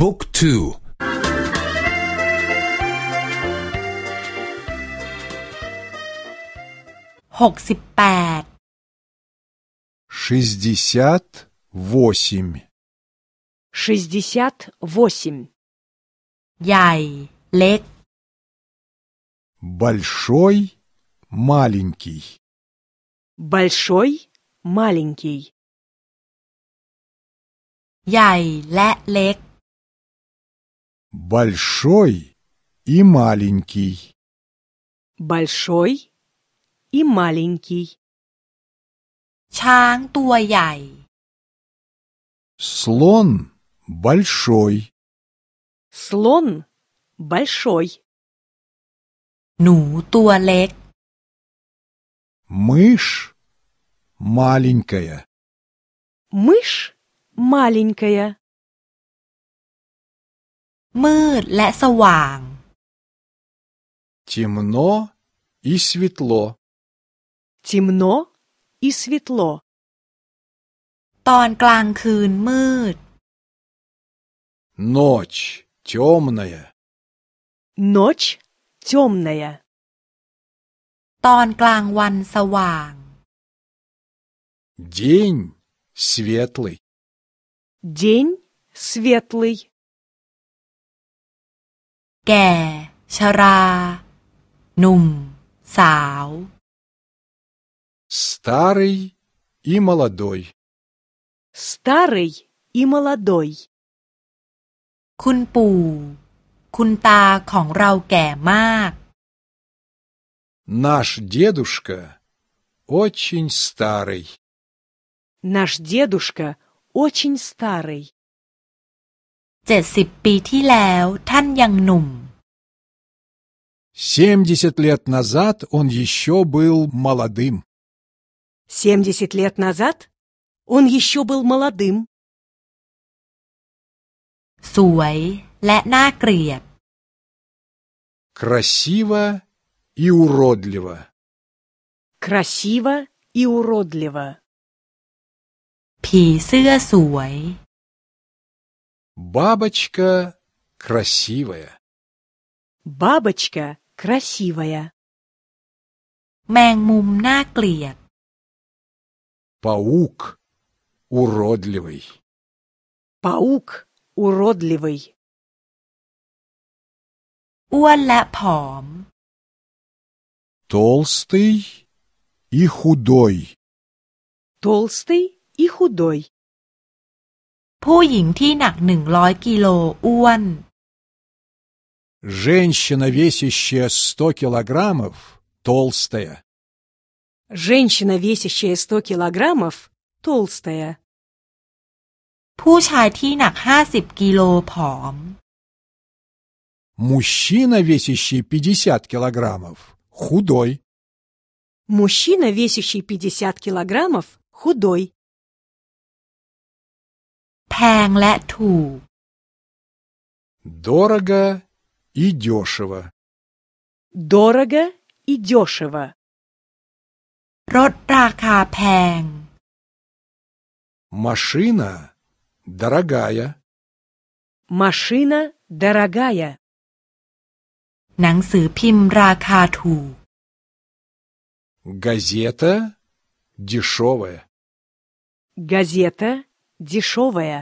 บุ๊กทูหกสิบแปด шестьдесят восемь, шестьдесят восемь, ใหญ่ เล็ก большой, маленький, большой, маленький, ใหญ่และเล็ก большой и маленький, большой и маленький, ช้างตัวใหญ่ слон большой, слон большой, หนูตัวเล็ก мышь маленькая, мышь маленькая, มืดและสว่าง темно и светло, темно и светло, ตอนกลางคืนมืด ночь темная, ночь темная, ตอนกลางวันสว่าง день светлый, день светлый, แก่ ชรา หนุ่ม สาว старый и молодой, старый и молодой, คุณปู่ คุณตาของเราแก่มาก наш дедушка очень старый. наш дедушка очень старый, เจ็ดสิบปีที่แล้วท่านยังหนุ่ม Семьдесят лет назад он еще был молодым. семьдесят лет назад он еще был молодым, สวยและน่าเกลียด Красиво и уродливо. красиво и уродливо, ผีเสื้อสวย Бабочка красивая. бабочка красивая, แมงมุมน่าเกลียด Паук уродливый. паук уродливый, อ้วนและผอม Толстый и худой. толстый и худой, ผู้หญิงที่หนักหนึ่งร้อยกิโลอ้วน Женщина, весящая сто килограммов, толстая. женщина, весящая сто килограммов, толстая, ผู้ชายที่หนักห้าสิบกิโลผอม Мужчина, весящий пятьдесят килограммов, худой. мужчина, весящий пятьдесят килограммов, худой, แพ งและถูก Дорого и дешево. дорого и дешево, รถราคาแพง Машина дорогая. машина дорогая, หนังสือพิมพ์ราคาถูก Газета дешевая. газета дешевая.